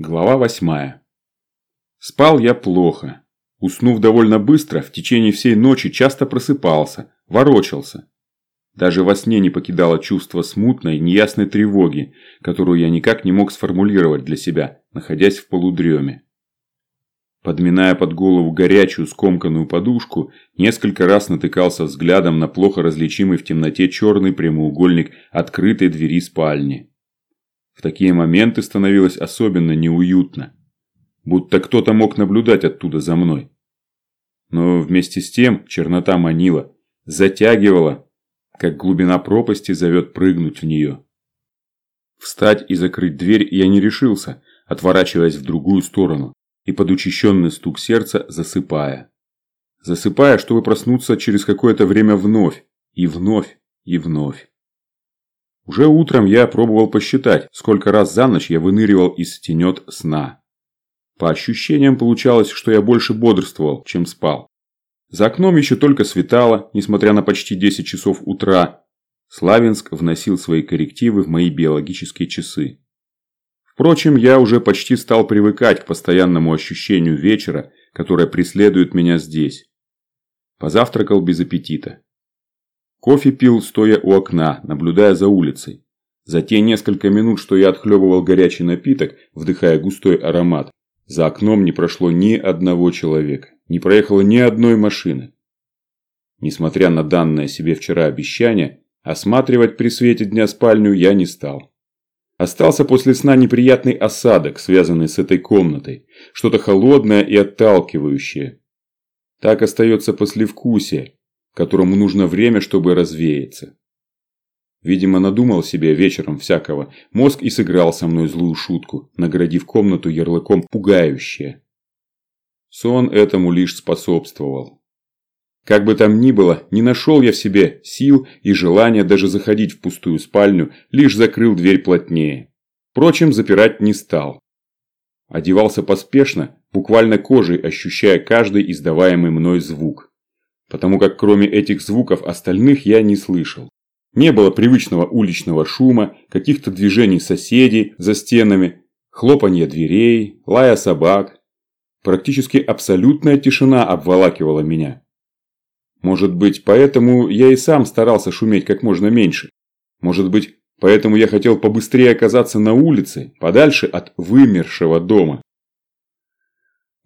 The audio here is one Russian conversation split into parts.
Глава восьмая. Спал я плохо. Уснув довольно быстро, в течение всей ночи часто просыпался, ворочался. Даже во сне не покидало чувство смутной, неясной тревоги, которую я никак не мог сформулировать для себя, находясь в полудреме. Подминая под голову горячую скомканную подушку, несколько раз натыкался взглядом на плохо различимый в темноте черный прямоугольник открытой двери спальни. В такие моменты становилось особенно неуютно. Будто кто-то мог наблюдать оттуда за мной. Но вместе с тем чернота манила, затягивала, как глубина пропасти зовет прыгнуть в нее. Встать и закрыть дверь я не решился, отворачиваясь в другую сторону и под учащенный стук сердца засыпая. Засыпая, чтобы проснуться через какое-то время вновь, и вновь, и вновь. Уже утром я пробовал посчитать, сколько раз за ночь я выныривал из тенет сна. По ощущениям получалось, что я больше бодрствовал, чем спал. За окном еще только светало, несмотря на почти 10 часов утра. Славянск вносил свои коррективы в мои биологические часы. Впрочем, я уже почти стал привыкать к постоянному ощущению вечера, которое преследует меня здесь. Позавтракал без аппетита. Кофе пил, стоя у окна, наблюдая за улицей. За те несколько минут, что я отхлебывал горячий напиток, вдыхая густой аромат, за окном не прошло ни одного человека, не проехало ни одной машины. Несмотря на данное себе вчера обещание, осматривать при свете дня спальню я не стал. Остался после сна неприятный осадок, связанный с этой комнатой, что-то холодное и отталкивающее. Так остается послевкусие, которому нужно время, чтобы развеяться. Видимо, надумал себе вечером всякого. Мозг и сыграл со мной злую шутку, наградив комнату ярлыком «пугающее». Сон этому лишь способствовал. Как бы там ни было, не нашел я в себе сил и желания даже заходить в пустую спальню, лишь закрыл дверь плотнее. Впрочем, запирать не стал. Одевался поспешно, буквально кожей ощущая каждый издаваемый мной звук потому как кроме этих звуков остальных я не слышал. Не было привычного уличного шума, каких-то движений соседей за стенами, хлопанья дверей, лая собак. Практически абсолютная тишина обволакивала меня. Может быть, поэтому я и сам старался шуметь как можно меньше. Может быть, поэтому я хотел побыстрее оказаться на улице, подальше от вымершего дома.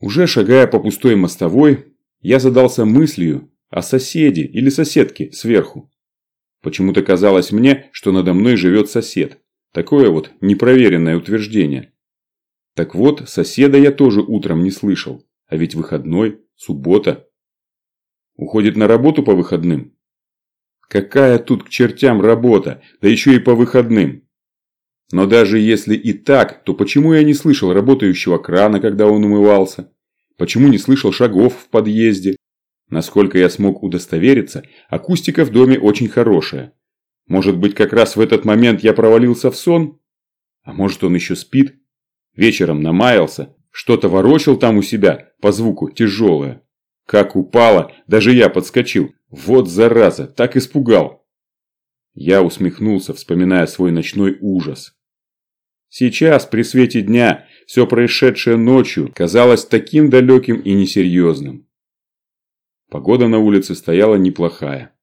Уже шагая по пустой мостовой, я задался мыслью, о соседе или соседке сверху. Почему-то казалось мне, что надо мной живет сосед. Такое вот непроверенное утверждение. Так вот, соседа я тоже утром не слышал. А ведь выходной, суббота. Уходит на работу по выходным? Какая тут к чертям работа, да еще и по выходным. Но даже если и так, то почему я не слышал работающего крана, когда он умывался? Почему не слышал шагов в подъезде? Насколько я смог удостовериться, акустика в доме очень хорошая. Может быть, как раз в этот момент я провалился в сон? А может, он еще спит? Вечером намаялся, что-то ворочил там у себя, по звуку тяжелое. Как упало, даже я подскочил. Вот зараза, так испугал. Я усмехнулся, вспоминая свой ночной ужас. Сейчас, при свете дня, все происшедшее ночью казалось таким далеким и несерьезным. Погода на улице стояла неплохая.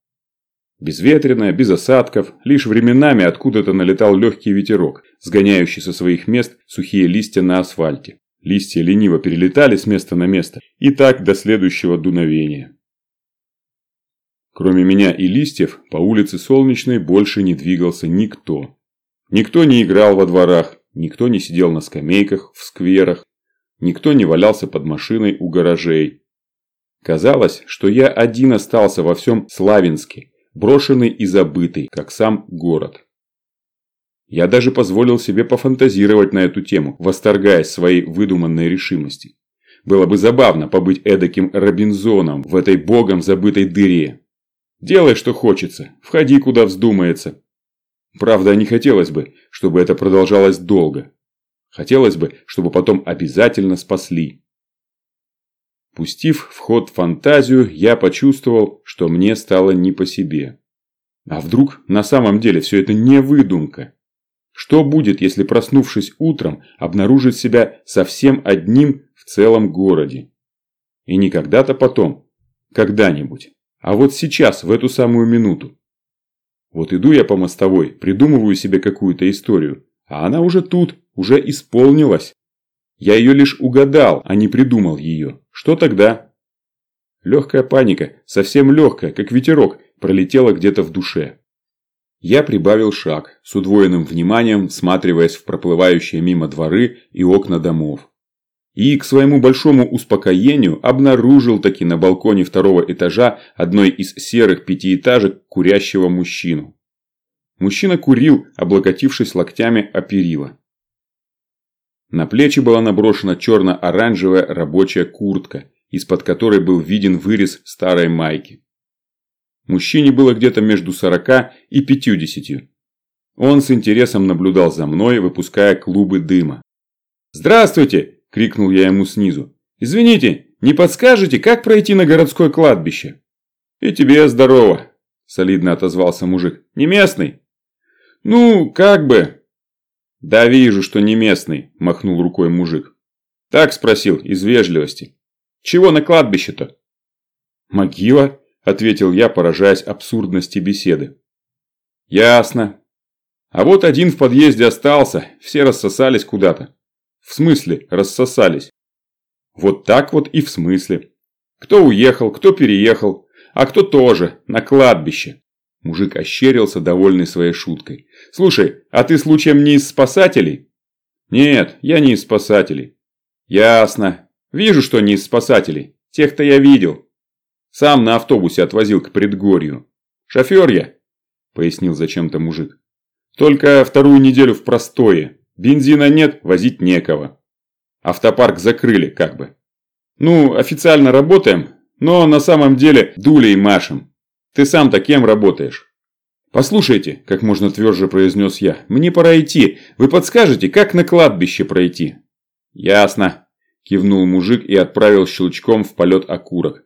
Безветренная, без осадков, лишь временами откуда-то налетал легкий ветерок, сгоняющий со своих мест сухие листья на асфальте. Листья лениво перелетали с места на место, и так до следующего дуновения. Кроме меня и листьев, по улице Солнечной больше не двигался никто. Никто не играл во дворах, никто не сидел на скамейках в скверах, никто не валялся под машиной у гаражей, Казалось, что я один остался во всем Славянске, брошенный и забытый, как сам город. Я даже позволил себе пофантазировать на эту тему, восторгаясь своей выдуманной решимости. Было бы забавно побыть эдаким Робинзоном в этой богом забытой дыре. Делай, что хочется, входи, куда вздумается. Правда, не хотелось бы, чтобы это продолжалось долго. Хотелось бы, чтобы потом обязательно спасли. Пустив в ход фантазию, я почувствовал, что мне стало не по себе. А вдруг на самом деле все это не выдумка? Что будет, если проснувшись утром, обнаружить себя совсем одним в целом городе? И не когда-то потом, когда-нибудь, а вот сейчас, в эту самую минуту. Вот иду я по мостовой, придумываю себе какую-то историю, а она уже тут, уже исполнилась. Я ее лишь угадал, а не придумал ее. Что тогда? Легкая паника, совсем легкая, как ветерок, пролетела где-то в душе. Я прибавил шаг, с удвоенным вниманием всматриваясь в проплывающие мимо дворы и окна домов. И, к своему большому успокоению, обнаружил таки на балконе второго этажа одной из серых пятиэтажек курящего мужчину. Мужчина курил, облокотившись локтями о перила. На плечи была наброшена черно-оранжевая рабочая куртка, из-под которой был виден вырез старой майки. Мужчине было где-то между 40 и 50. Он с интересом наблюдал за мной, выпуская клубы дыма. «Здравствуйте!» – крикнул я ему снизу. «Извините, не подскажете, как пройти на городское кладбище?» «И тебе здорово!» – солидно отозвался мужик. «Не местный?» «Ну, как бы...» «Да вижу, что не местный», – махнул рукой мужик. «Так спросил, из вежливости. Чего на кладбище-то?» «Могила?» – ответил я, поражаясь абсурдности беседы. «Ясно. А вот один в подъезде остался, все рассосались куда-то. В смысле рассосались? Вот так вот и в смысле. Кто уехал, кто переехал, а кто тоже, на кладбище». Мужик ощерился, довольный своей шуткой. «Слушай, а ты случаем не из спасателей?» «Нет, я не из спасателей». «Ясно. Вижу, что не из спасателей. Тех-то я видел. Сам на автобусе отвозил к предгорью. Шофер я, пояснил зачем-то мужик. Только вторую неделю в простое. Бензина нет, возить некого. Автопарк закрыли, как бы. Ну, официально работаем, но на самом деле дулей машем. Ты сам-то кем работаешь? «Послушайте», – как можно тверже произнес я, – «мне пора идти. Вы подскажете, как на кладбище пройти?» «Ясно», – кивнул мужик и отправил щелчком в полет окурок.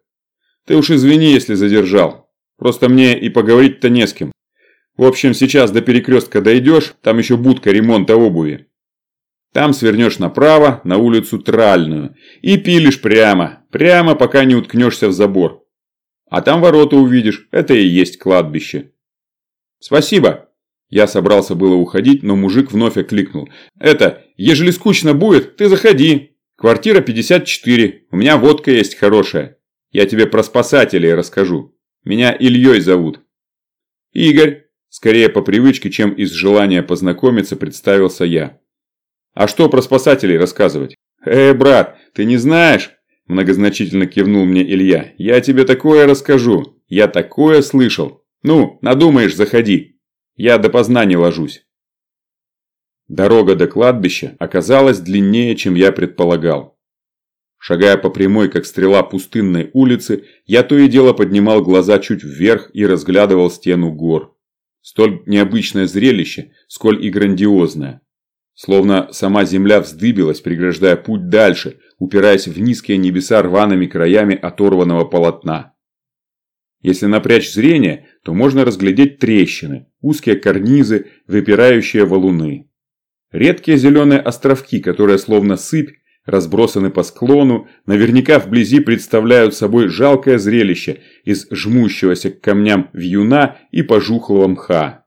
Ты уж извини, если задержал. Просто мне и поговорить-то не с кем. В общем, сейчас до перекрестка дойдешь, там еще будка ремонта обуви. Там свернешь направо, на улицу Тральную, и пилишь прямо, прямо пока не уткнешься в забор. А там ворота увидишь, это и есть кладбище. Спасибо. Я собрался было уходить, но мужик вновь окликнул. Это, ежели скучно будет, ты заходи. Квартира 54, у меня водка есть хорошая. Я тебе про спасателей расскажу. Меня Ильей зовут». «Игорь», скорее по привычке, чем из желания познакомиться, представился я. «А что про спасателей рассказывать?» «Э, брат, ты не знаешь?» Многозначительно кивнул мне Илья. «Я тебе такое расскажу. Я такое слышал. Ну, надумаешь, заходи. Я допоздна не ложусь». Дорога до кладбища оказалась длиннее, чем я предполагал. Шагая по прямой, как стрела пустынной улицы, я то и дело поднимал глаза чуть вверх и разглядывал стену гор. Столь необычное зрелище, сколь и грандиозное. Словно сама земля вздыбилась, преграждая путь дальше, упираясь в низкие небеса рваными краями оторванного полотна. Если напрячь зрение, то можно разглядеть трещины, узкие карнизы, выпирающие валуны. Редкие зеленые островки, которые словно сыпь разбросаны по склону, наверняка вблизи представляют собой жалкое зрелище из жмущегося к камням вьюна и пожухлого мха.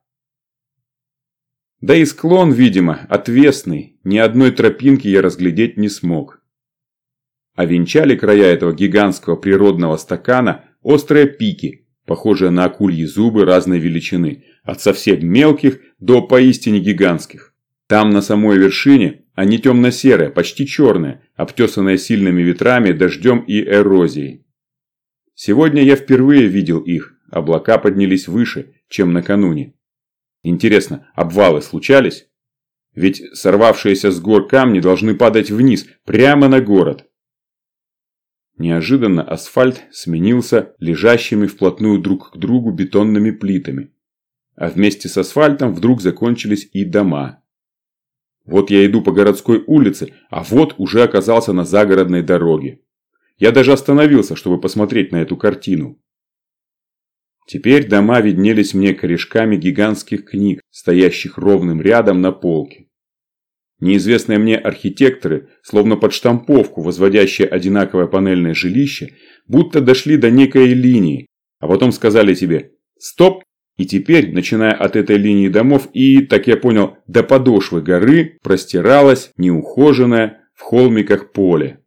Да и склон, видимо, отвесный, ни одной тропинки я разглядеть не смог. А венчали края этого гигантского природного стакана острые пики, похожие на акульи зубы разной величины, от совсем мелких до поистине гигантских. Там на самой вершине они темно-серые, почти черные, обтесанные сильными ветрами, дождем и эрозией. Сегодня я впервые видел их, облака поднялись выше, чем накануне. Интересно, обвалы случались? Ведь сорвавшиеся с гор камни должны падать вниз, прямо на город. Неожиданно асфальт сменился лежащими вплотную друг к другу бетонными плитами. А вместе с асфальтом вдруг закончились и дома. Вот я иду по городской улице, а вот уже оказался на загородной дороге. Я даже остановился, чтобы посмотреть на эту картину. Теперь дома виднелись мне корешками гигантских книг, стоящих ровным рядом на полке. Неизвестные мне архитекторы, словно под штамповку, возводящие одинаковое панельное жилище, будто дошли до некой линии, а потом сказали тебе «стоп», и теперь, начиная от этой линии домов и, так я понял, до подошвы горы, простиралось неухоженное в холмиках поле.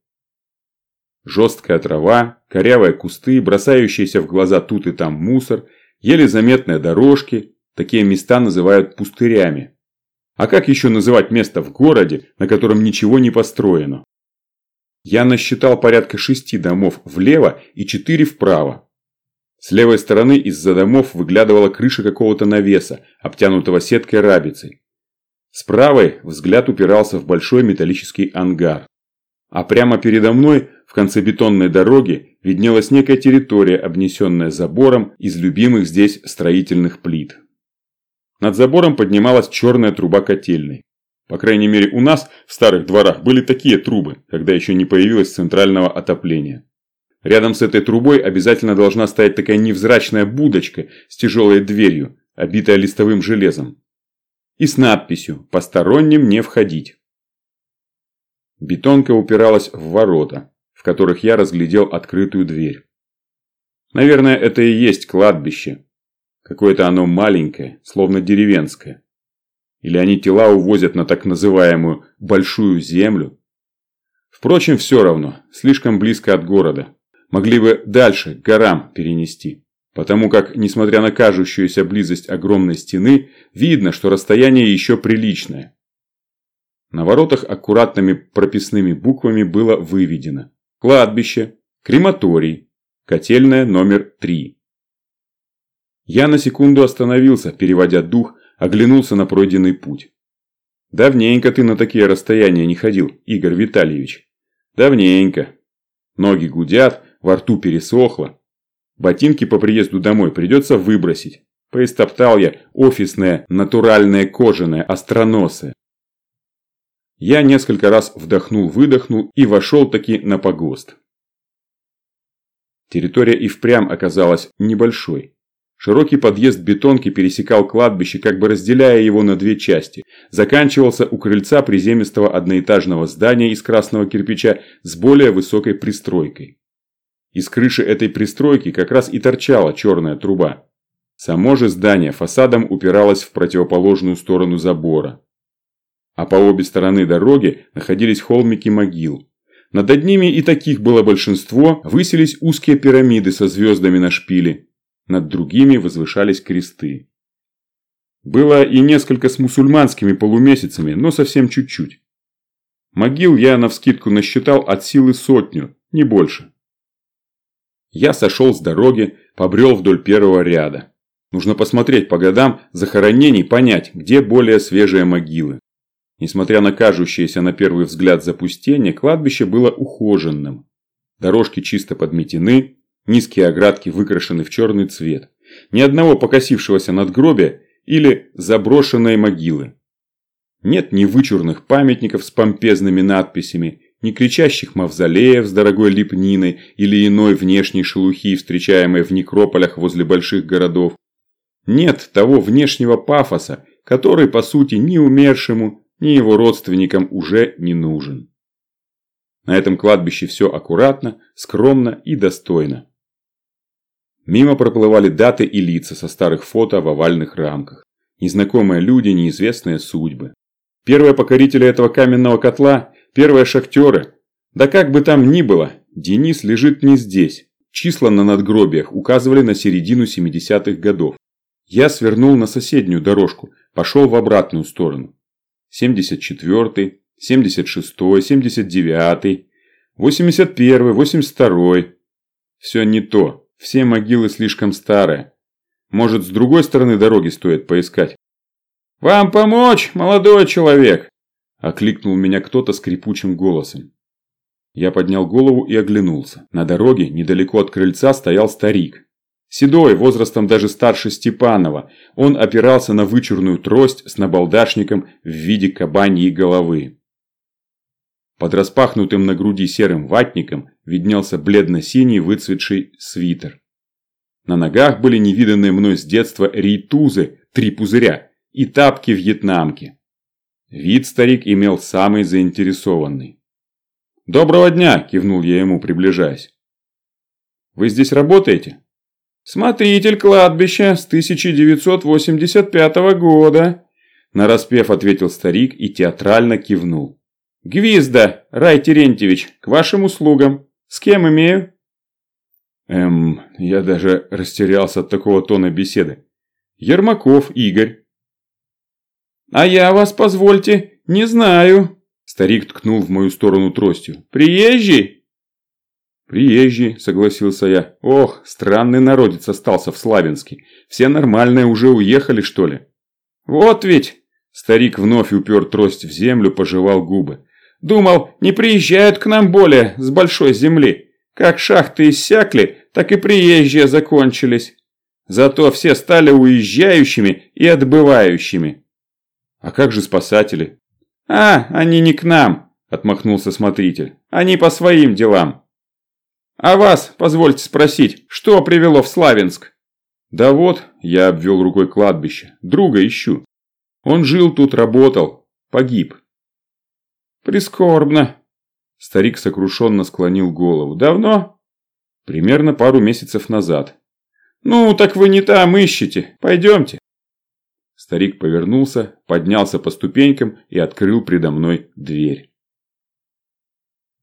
Жесткая трава, корявые кусты, бросающиеся в глаза тут и там мусор, еле заметные дорожки, такие места называют пустырями. А как еще называть место в городе, на котором ничего не построено? Я насчитал порядка шести домов влево и четыре вправо. С левой стороны из-за домов выглядывала крыша какого-то навеса, обтянутого сеткой рабицей. С правой взгляд упирался в большой металлический ангар. А прямо передо мной, в конце бетонной дороги, виднелась некая территория, обнесенная забором из любимых здесь строительных плит. Над забором поднималась черная труба котельной. По крайней мере у нас в старых дворах были такие трубы, когда еще не появилось центрального отопления. Рядом с этой трубой обязательно должна стоять такая невзрачная будочка с тяжелой дверью, обитая листовым железом. И с надписью «Посторонним не входить». Бетонка упиралась в ворота, в которых я разглядел открытую дверь. Наверное, это и есть кладбище, Какое-то оно маленькое, словно деревенское. Или они тела увозят на так называемую «большую землю». Впрочем, все равно, слишком близко от города. Могли бы дальше, горам, перенести. Потому как, несмотря на кажущуюся близость огромной стены, видно, что расстояние еще приличное. На воротах аккуратными прописными буквами было выведено «Кладбище», «Крематорий», «Котельная номер 3». Я на секунду остановился, переводя дух, оглянулся на пройденный путь. Давненько ты на такие расстояния не ходил, Игорь Витальевич. Давненько. Ноги гудят, во рту пересохло. Ботинки по приезду домой придется выбросить. Поистоптал я офисные, натуральные кожаные, остроносые. Я несколько раз вдохнул-выдохнул и вошел таки на погост. Территория и впрямь оказалась небольшой. Широкий подъезд бетонки пересекал кладбище, как бы разделяя его на две части. Заканчивался у крыльца приземистого одноэтажного здания из красного кирпича с более высокой пристройкой. Из крыши этой пристройки как раз и торчала черная труба. Само же здание фасадом упиралось в противоположную сторону забора. А по обе стороны дороги находились холмики могил. Над одними и таких было большинство, высились узкие пирамиды со звездами на шпиле, над другими возвышались кресты. Было и несколько с мусульманскими полумесяцами, но совсем чуть-чуть. Могил я навскидку насчитал от силы сотню, не больше. Я сошел с дороги, побрел вдоль первого ряда. Нужно посмотреть по годам захоронений, понять, где более свежие могилы. Несмотря на кажущееся на первый взгляд запустение, кладбище было ухоженным. Дорожки чисто подметены, Низкие оградки выкрашены в черный цвет. Ни одного покосившегося надгробия или заброшенной могилы. Нет ни вычурных памятников с помпезными надписями, ни кричащих мавзолеев с дорогой лепниной или иной внешней шелухи, встречаемой в некрополях возле больших городов. Нет того внешнего пафоса, который, по сути, ни умершему, ни его родственникам уже не нужен. На этом кладбище все аккуратно, скромно и достойно. Мимо проплывали даты и лица со старых фото в овальных рамках. Незнакомые люди, неизвестные судьбы. Первые покорители этого каменного котла, первые шахтеры. Да как бы там ни было, Денис лежит не здесь. Числа на надгробиях указывали на середину 70-х годов. Я свернул на соседнюю дорожку, пошел в обратную сторону. 74-й, 76-й, 79-й, 81-й, 82-й. Все не то. Все могилы слишком старые. Может, с другой стороны дороги стоит поискать. «Вам помочь, молодой человек!» Окликнул меня кто-то скрипучим голосом. Я поднял голову и оглянулся. На дороге, недалеко от крыльца, стоял старик. Седой, возрастом даже старше Степанова, он опирался на вычурную трость с набалдашником в виде кабаньей головы. Под распахнутым на груди серым ватником виднелся бледно-синий выцветший свитер. На ногах были невиданные мной с детства рейтузы, три пузыря, и тапки-вьетнамки. Вид старик имел самый заинтересованный. «Доброго дня!» – кивнул я ему, приближаясь. «Вы здесь работаете?» «Смотритель кладбища с 1985 года», – нараспев ответил старик и театрально кивнул. «Гвизда, Рай Терентьевич, к вашим услугам. С кем имею?» Эм, я даже растерялся от такого тона беседы. Ермаков Игорь. «А я вас, позвольте, не знаю», – старик ткнул в мою сторону тростью. «Приезжий?» «Приезжий», – согласился я. «Ох, странный народец остался в Славянске. Все нормальные уже уехали, что ли?» «Вот ведь!» – старик вновь упер трость в землю, пожевал губы. «Думал, не приезжают к нам более с большой земли. Как шахты иссякли, так и приезжие закончились. Зато все стали уезжающими и отбывающими. А как же спасатели? А, они не к нам, отмахнулся смотритель. Они по своим делам. А вас, позвольте спросить, что привело в Славянск? Да вот, я обвел рукой кладбище. Друга ищу. Он жил тут, работал. Погиб. Прискорбно, Старик сокрушенно склонил голову. «Давно?» «Примерно пару месяцев назад». «Ну, так вы не там ищете. Пойдемте». Старик повернулся, поднялся по ступенькам и открыл предо мной дверь.